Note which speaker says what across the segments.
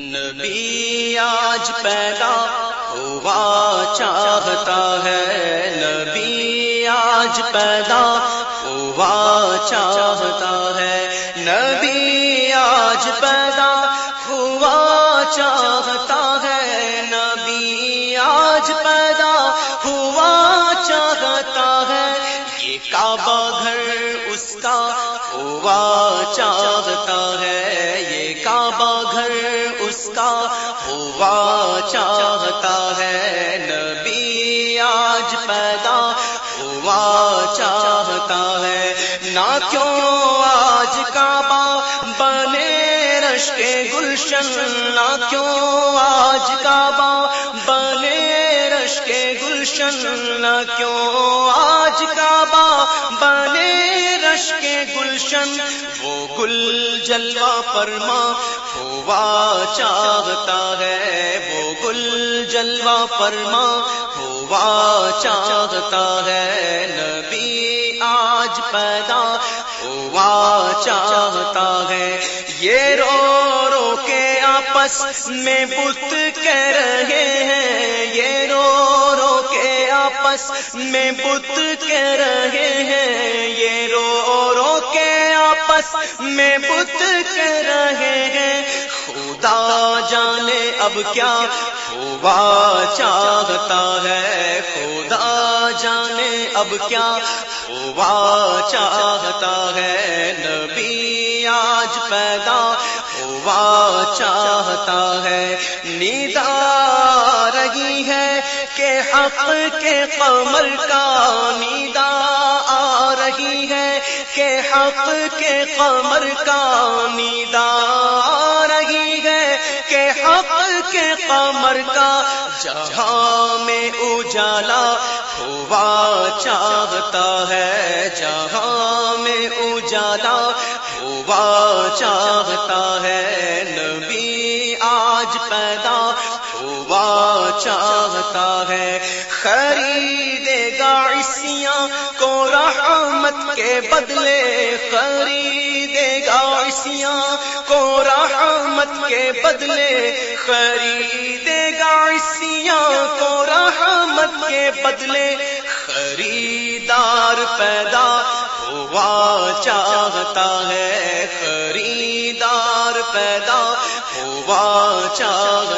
Speaker 1: نبی آج پیدا ہوا چاہتا ہے۔ نبی آج پیدا ہوا چاہتا ہے۔ نبی آج پیدا ہوا چاہتا ہے۔ کعبہ گھر اس کا ہوا چاہتا ہے۔ یہ کعبہ گھر اس کا ہوا چاہتا ہے۔ نبی آج پیدا ہوا چاہتا ہے۔ نہ کیوں آج کعبہ بنے رش کے گلشن، نہ کیوں آج کعبہ بنے رش کے گلشن، نہ کیوں آج کعبہ بنے رش کے گلشن، وہ گل جلوہ پرما ہوا چاہتا ہے، وہ گل جلوہ پرما ہوا چاہتا ہے، نبی آج پیدا، ہوا چاہتا ہے۔ یہ رو رو کے آپس میں بت کہہ رہے ہیں، یہ رو رو کے آپس میں بت کہہ رہے میں بت کہہ رہے ہیں۔ خدا جانے اب کیا ہوا چاہتا ہے۔ خدا جانے اب کیا ہوا چاہتا ہے۔ نبی آج پیدا ہوا چاہتا ہے۔ نیدا رہی ہے کہ حق کے قمر کا نیدا آ رہی ہے کہ حق کے قمر کا نیدا آ رہی ہے کہ حق کے قمر کا جہاں میں اجالا ہوا چاہتا ہے، جہاں میں اجالا ہوا چاہتا ہے، نبی آج پیدا ہوا چاہتا ہے۔ خریدے گا عیسیاں کو رحمت کے بدلے۔ خریدے گا عیسیاں کو رحمت کے بدلے۔ خریدے گا عیسیاں کو رحمت کے بدلے۔ خریدار پیدا ہوا چاہتا ہے۔ خریدار پیدا ہوا چاہتا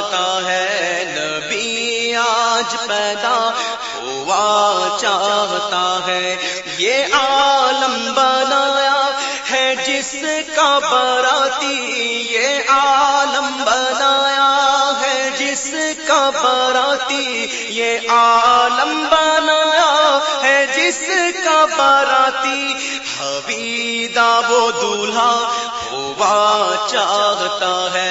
Speaker 1: آج پیدا ہوا چاہتا ہے۔ یہ عالم بنایا ہے جس کا براتی، یہ عالم بنایا ہے جس کا براتی، یہ عالم بنایا ہے جس کا باراتی حویدا وہ دولہا ہوا چاہتا ہے۔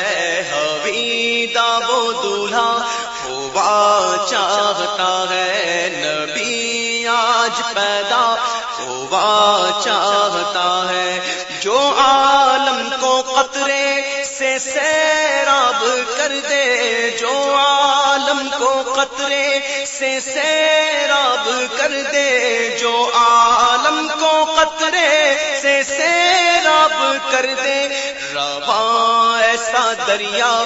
Speaker 1: چاہتا ہے۔ نبی آج پیدا ہوا چاہتا ہے۔ جو عالم کو قطرے سے سیراب کر دے۔ جو عالم کو قطرے سے سیراب کر دے۔ جو عالم کو قطرے سے سیراب کر دے۔ رواں ایسا دریا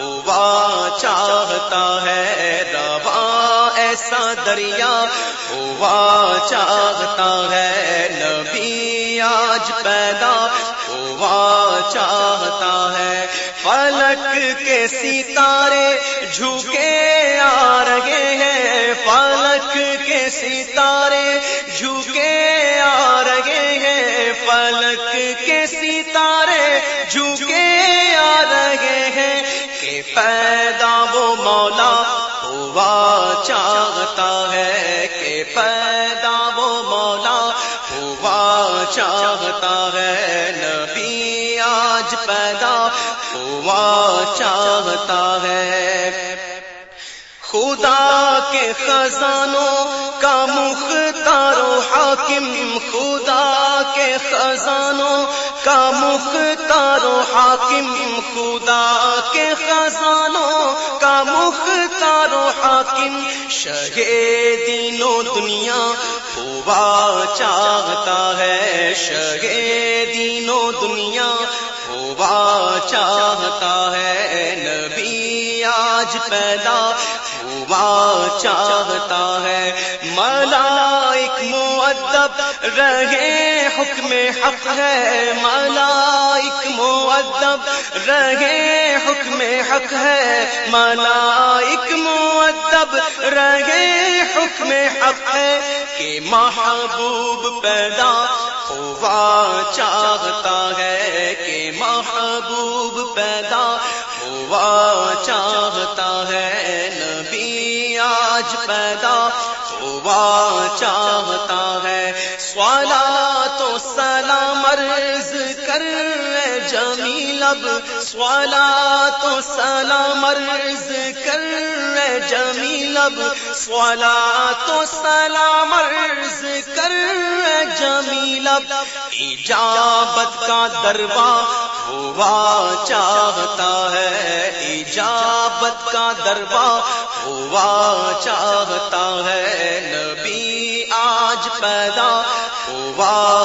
Speaker 1: ہوا چاہتا ہے۔ ایسا دریا ہوا چاہتا ہے نبی آج پیدا۔ ہوا چاہتا ہے فلک کے ستارے جھکے آ رہے ہیں۔ فلک کے ستارے جھکے آ رہے ہیں۔ فلک کے ستارے جھکے آ رہے ہیں کہ پیدا وہ مولا، ہوا پیدا وہ مولا، ہوا چاہتا ہے نبی آج پیدا، ہوا چاہتا ہے خدا کے خزانوں کا مختار و حاکم، خدا کے خزانوں کا مختار و حاکم، خدا کے خزانوں مختار و حاکم شگے دینوں دنیا ہوا چاہتا ہے۔ شگے دینوں دنیا ہوا چاہتا ہے۔ نبی آج پیدا ہوا چاہتا ہے۔ ملائک مؤدب رہے حکم حق ہے ملائک مؤدب رہے، حکم حق ہے ملائک مؤدب رہے، حکم حق ہے کہ محبوب پیدا ہوا، چاہتا ہے کہ محبوب پیدا ہوا، چاہتا ہے نبی آج پیدا ہوا چاہتا ہے۔ سوالا تو سلام عرض کر جمیل اب۔ سوالا تو سلام عرض کر جمیل اب۔ سوالا تو سلام عرض کر جمیل اب۔ ایجابت کا دربا ہوا چاہتا ہے ایجابت کا دربا ہوا چاہتا ہے۔ نبی آج پیدا ہوا